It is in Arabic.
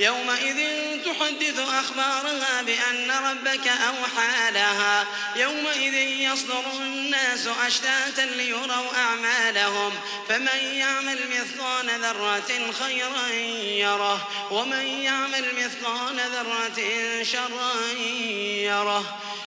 يومئذ تحدث أخبارها بأن ربك أوحى لها. يومئذ يصدر الناس أشتاتا ليروا أعمالهم. فمن يعمل مثقال ذرة خيرا يره. ومن يعمل مثقال ذرة شرا يره.